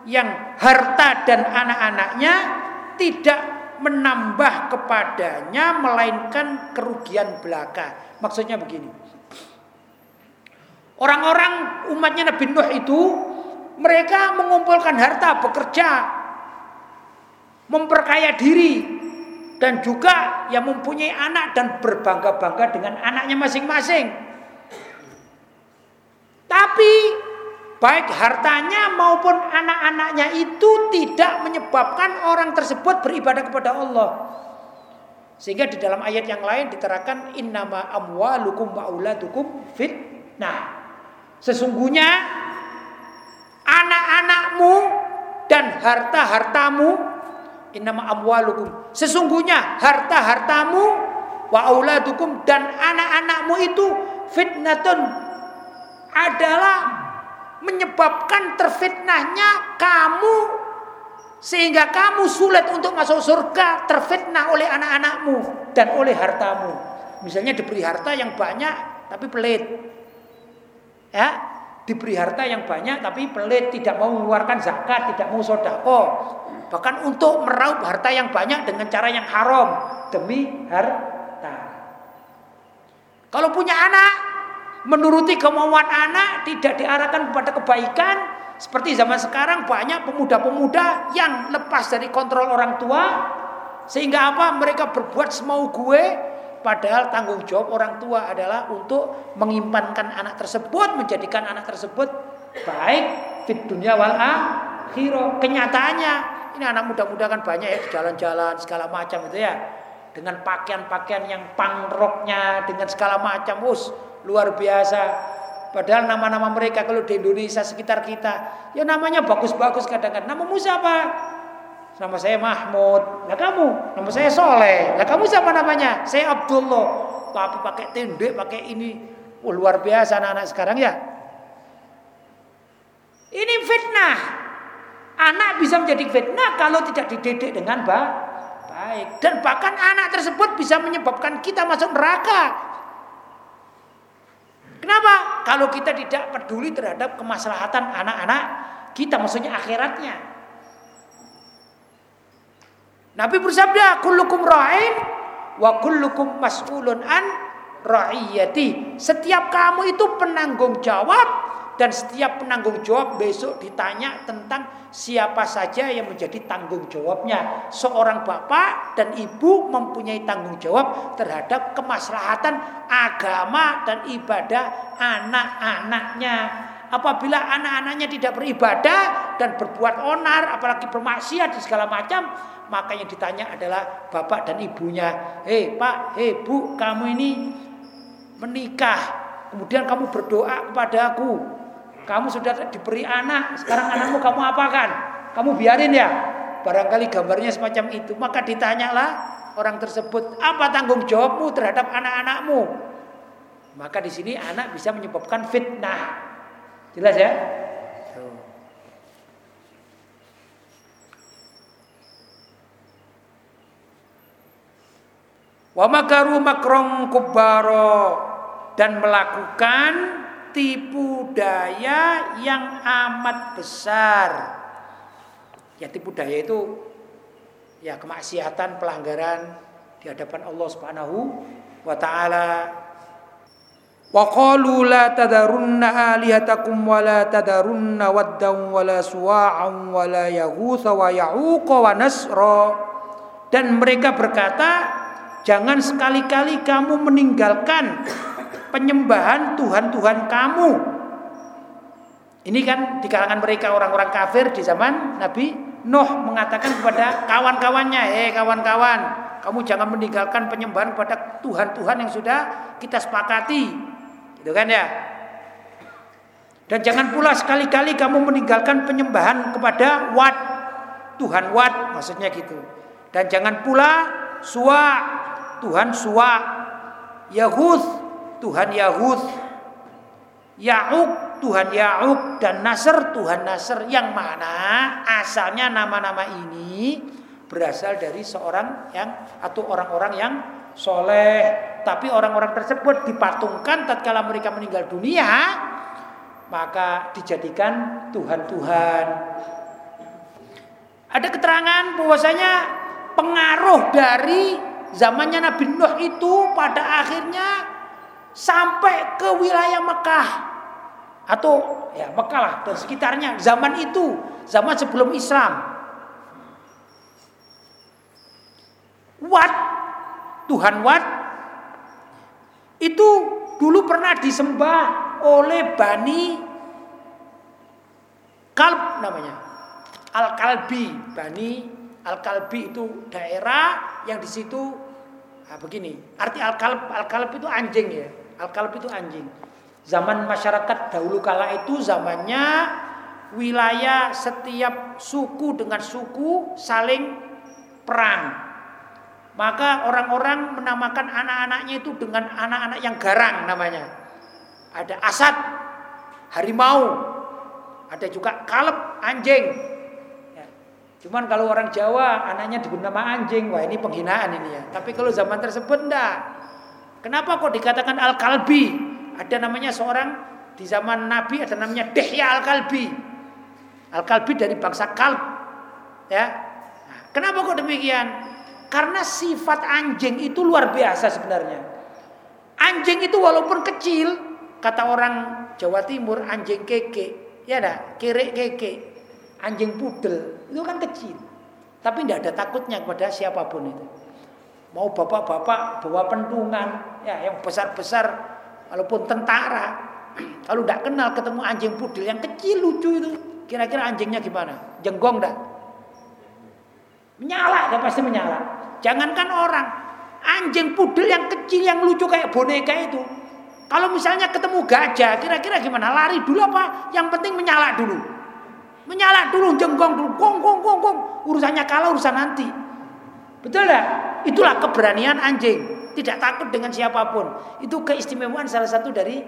yang harta dan anak-anaknya tidak menambah kepadanya melainkan kerugian belaka. Maksudnya begini. Orang-orang umatnya Nabi Nuh itu mereka mengumpulkan harta, bekerja, memperkaya diri dan juga yang mempunyai anak dan berbangga-bangga dengan anaknya masing-masing. Tapi baik hartanya maupun anak-anaknya itu tidak menyebabkan orang tersebut beribadah kepada Allah. Sehingga di dalam ayat yang lain diterangkan innama amwalukum wa auladukum fitnah. Sesungguhnya anak-anakmu dan harta-hartamu innama amwalukum. Sesungguhnya harta-hartamu wa auladukum dan anak-anakmu itu fitnatun adalah menyebabkan terfitnahnya kamu sehingga kamu sulit untuk masuk surga terfitnah oleh anak-anakmu dan oleh hartamu. Misalnya diberi harta yang banyak tapi pelit. ya diberi harta yang banyak tapi pelit tidak mau mengeluarkan zakat tidak mau sodako bahkan untuk meraup harta yang banyak dengan cara yang haram demi harta kalau punya anak menuruti kemauan anak tidak diarahkan kepada kebaikan seperti zaman sekarang banyak pemuda-pemuda yang lepas dari kontrol orang tua sehingga apa mereka berbuat semau gue Padahal tanggung jawab orang tua adalah untuk mengimpankan anak tersebut, menjadikan anak tersebut baik fit dunia wal akhirah. Kenyataannya ini anak muda-muda kan banyak ya jalan-jalan segala macam itu ya. Dengan pakaian-pakaian yang pangroknya dengan segala macam, us luar biasa. Padahal nama-nama mereka kalau di Indonesia sekitar kita, ya namanya bagus-bagus kadang-kadang. Namamu siapa? Nama saya Mahmud. Nah kamu, nama saya Soleh. Nah kamu siapa namanya? Saya Abdullah. Tapi pakai tendek, pakai ini. Oh, luar biasa anak-anak sekarang ya. Ini fitnah. Anak bisa menjadi fitnah kalau tidak dididik dengan baik. Dan bahkan anak tersebut bisa menyebabkan kita masuk neraka. Kenapa? Kalau kita tidak peduli terhadap kemaslahatan anak-anak kita, maksudnya akhiratnya. Nabi bersabda, "Kullukum ra'in wa kullukum mas'ulun an ra'iyati." Setiap kamu itu penanggung jawab dan setiap penanggung jawab besok ditanya tentang siapa saja yang menjadi tanggung jawabnya. Seorang bapak dan ibu mempunyai tanggung jawab terhadap kemaslahatan agama dan ibadah anak-anaknya. Apabila anak-anaknya tidak beribadah dan berbuat onar, apalagi bermaksiat di segala macam, maka yang ditanya adalah bapak dan ibunya. Hei pak, hei bu, kamu ini menikah, kemudian kamu berdoa kepada aku. Kamu sudah diberi anak, sekarang anakmu kamu apakan? Kamu biarin ya. Barangkali gambarnya semacam itu. Maka ditanyalah orang tersebut, apa tanggung jawabmu terhadap anak-anakmu? Maka di sini anak bisa menyebabkan fitnah. Jelas ya? Wa makaru makrom kubaro dan melakukan tipu daya yang amat besar. Ya tipu daya itu ya kemaksiatan, pelanggaran di hadapan Allah Subhanahu wa taala. Wa qalu la tadarunna alihatakum wa la tadarunna waddan wa la suwa'an wa la yaghutha wa ya'uqa wa nasra. Dan mereka berkata, Jangan sekali-kali kamu meninggalkan penyembahan Tuhan-Tuhan kamu. Ini kan di kalangan mereka orang-orang kafir di zaman Nabi Nuh mengatakan kepada kawan-kawannya, "Eh kawan-kawan, kamu jangan meninggalkan penyembahan kepada Tuhan-Tuhan yang sudah kita sepakati." Gitu kan ya? Dan jangan pula sekali-kali kamu meninggalkan penyembahan kepada Wat, Tuhan Wat, maksudnya gitu. Dan jangan pula Suwa, Tuhan Suwa, Yahud, Tuhan Yahud, Ya'uk, Tuhan Ya'uk, dan Nasr, Tuhan Nasr. Yang mana asalnya nama-nama ini berasal dari seorang yang atau orang-orang yang soleh. Tapi orang-orang tersebut dipatungkan tatkala mereka meninggal dunia, maka dijadikan Tuhan-Tuhan. Ada keterangan bahwasanya pengaruh dari zamannya Nabi Nuh itu pada akhirnya sampai ke wilayah Mekah. Atau ya Mekah lah dan sekitarnya. Zaman itu zaman sebelum Islam. Wat Tuhan Wat itu dulu pernah disembah oleh Bani Kalb namanya. Al Kalbi Bani Al Kalbi itu daerah yang di situ Nah, begini, arti al-kalb, al-kalb itu anjing ya. Al-kalb itu anjing. Zaman masyarakat dahulu kala itu zamannya wilayah setiap suku dengan suku saling perang. Maka orang-orang menamakan anak-anaknya itu dengan anak-anak yang garang namanya. Ada asad, harimau, ada juga kalb, anjing. Cuman kalau orang Jawa anaknya diberi nama anjing, wah ini penghinaan ini ya. Tapi kalau zaman tersebut enggak. Kenapa kok dikatakan al-kalbi? Ada namanya seorang di zaman Nabi ada namanya Dehya Al-Kalbi. Al-Kalbi dari bangsa Kalb. Ya. Kenapa kok demikian? Karena sifat anjing itu luar biasa sebenarnya. Anjing itu walaupun kecil, kata orang Jawa Timur anjing keke, ya dah, kere keke, anjing pudel, itu kan kecil. Tapi tidak ada takutnya kepada siapa pun itu. Mau bapak-bapak bawa pentungan, ya yang besar-besar, walaupun tentara, kalau tidak kenal ketemu anjing pudel yang kecil lucu itu, kira-kira anjingnya gimana? Jenggong dah? Menyala, dia pasti menyala. Jangankan orang, anjing pudel yang kecil yang lucu kayak boneka itu. Kalau misalnya ketemu gajah, kira-kira gimana? Lari dulu apa? Yang penting menyala dulu. Menyala dulu, jenggong dulu, gong gong gong gong. Urusannya kalau urusan nanti. Betul tidak? Itulah keberanian anjing. Tidak takut dengan siapa pun. Itu keistimewaan salah satu dari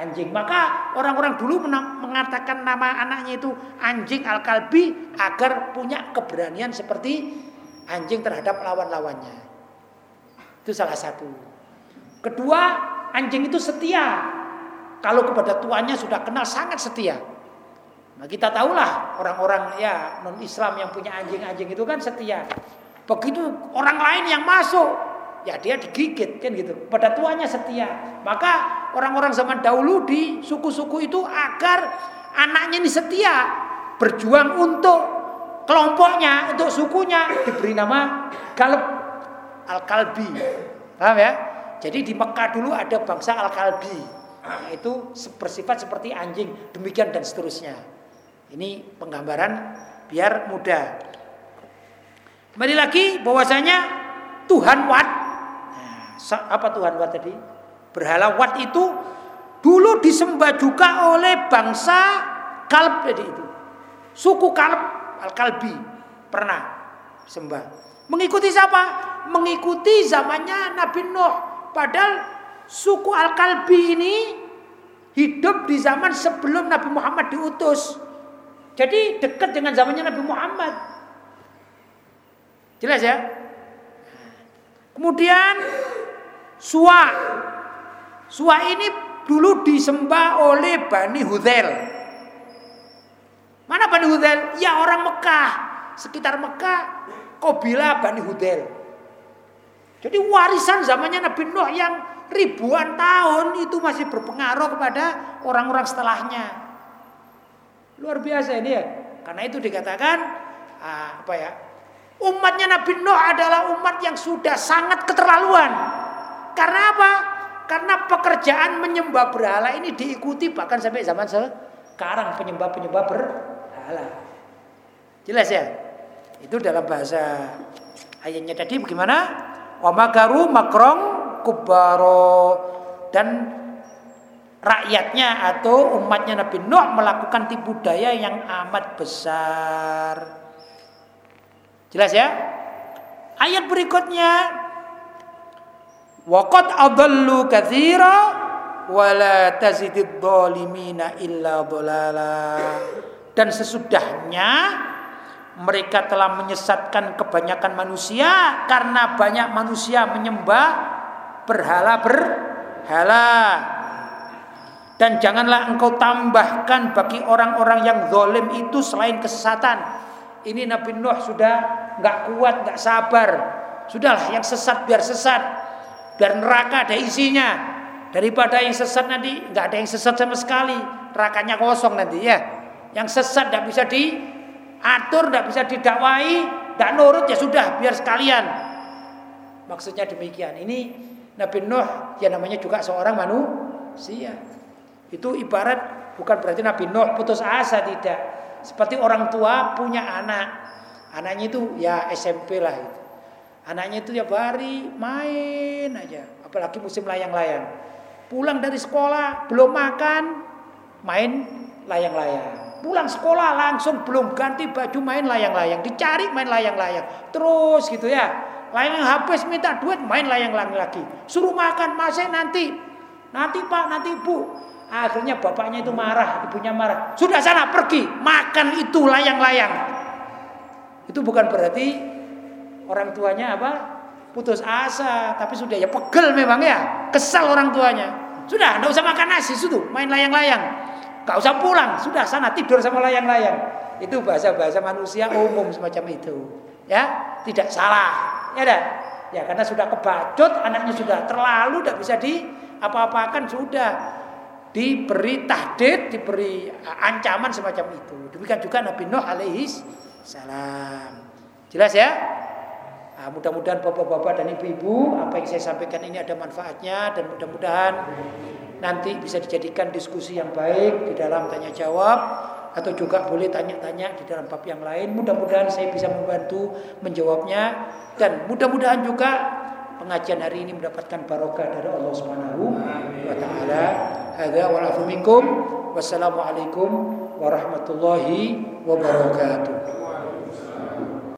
anjing. Maka orang-orang dulu mengatakan nama anaknya itu anjing al-kalbi agar punya keberanian seperti anjing terhadap lawan-lawannya. Itu salah satu. Kedua, anjing itu setia. Kalau kepada tuannya sudah kenal sangat setia. Nah, kita tahulah orang-orang ya non Islam yang punya anjing-anjing itu kan setia. Begitu orang lain yang masuk, ya dia digigit kan gitu. Pada tuannya setia. Maka orang-orang zaman dahulu di suku-suku itu agar anaknya ini setia, berjuang untuk kelompoknya untuk sukunya diberi nama Kalb Al-Kalbi. Paham ya? Jadi di Mekah dulu ada bangsa Al-Kalbi. Itu bersifat seperti anjing, demikian dan seterusnya. Ini penggambaran biar mudah. Kembali lagi bahwasanya Tuhan Wat nah, apa Tuhan Wat tadi? Berhala Wat itu dulu disembah juga oleh bangsa Kalb tadi itu. Suku Kalb Al-Kalbi pernah sembah. Mengikuti siapa? Mengikuti zamannya Nabi Nuh. Padahal suku Al-Kalbi ini hidup di zaman sebelum Nabi Muhammad diutus. Jadi dekat dengan zamannya Nabi Muhammad. Jelas ya? Kemudian Suwa. Suwa ini dulu disembah oleh Bani Hudel. Mana Bani Hudel? Ya orang Mekah. Sekitar Mekah, Kobila Bani Hudel. Jadi warisan zamannya Nabi Nuh yang ribuan tahun itu masih berpengaruh kepada orang-orang setelahnya. Luar biasa ini ya. Karena itu dikatakan ah, apa ya? Umatnya Nabi Nuh adalah umat yang sudah sangat keterlaluan. Karena apa? Karena pekerjaan menyembah berhala ini diikuti bahkan sampai zaman sekarang penyembah-penyembah ber pahala. Jelas ya? Itu dalam bahasa ayatnya tadi bagaimana? Wa makaru makrong kubaro dan rakyatnya atau umatnya Nabi Nuh melakukan tipu daya yang amat besar. Jelas ya? Ayat berikutnya. Waqad adallu katsira wala tazidid dhalimina illa dhalala. Dan sesudahnya mereka telah menyesatkan kebanyakan manusia karena banyak manusia menyembah berhala berhala. Dan janganlah engkau tambahkan bagi orang-orang yang zalim itu selain kesesatan ini Nabi Nuh sudah nggak kuat nggak sabar sudahlah yang sesat biar sesat biar neraka ada isinya daripada yang sesat nanti nggak ada yang sesat sama sekali nerakanya kosong nanti ya yang sesat tidak bisa diatur, tidak bisa didakwai, tidak nurut ya sudah, biar sekalian. Maksudnya demikian. Ini Nabi Nuh ya namanya juga seorang manusia. Itu ibarat bukan berarti Nabi Nuh putus asa tidak. Seperti orang tua punya anak. Anaknya itu ya SMP lah itu. Anaknya itu ya bari main aja, apalagi musim layang-layang. Pulang dari sekolah belum makan, main layang-layang. Pulang sekolah langsung belum ganti baju main layang-layang, dicari main layang-layang. Terus gitu ya. Layang habis minta duit main layang-layang lagi. Suruh makan masih nanti. Nanti Pak, nanti Bu. Akhirnya bapaknya itu marah, ibunya marah. Sudah sana pergi, makan itu layang-layang. Itu bukan berarti orang tuanya apa? Putus asa, tapi sudah ya pegel memang ya. Kesal orang tuanya. Sudah, tidak usah makan nasi, sudah main layang-layang. Gak usah pulang, sudah sana tidur sama layang-layang. Itu bahasa-bahasa manusia umum semacam itu. Ya, tidak salah. Ya dah. Ya karena sudah kebacut, anaknya sudah terlalu tidak bisa di apa-apakan sudah diberi tahdid, diberi ancaman semacam itu. Demikian juga Nabi Nuh alaihi salam. Jelas ya? Nah, mudah-mudahan bapak-bapak dan ibu-ibu apa yang saya sampaikan ini ada manfaatnya dan mudah-mudahan nanti bisa dijadikan diskusi yang baik di dalam tanya jawab atau juga boleh tanya-tanya di dalam bab yang lain. Mudah-mudahan saya bisa membantu menjawabnya dan mudah-mudahan juga pengajian hari ini mendapatkan barokah dari Allah Subhanahu wa taala. Hadza wa minkum. Wassalamualaikum warahmatullahi wabarakatuh.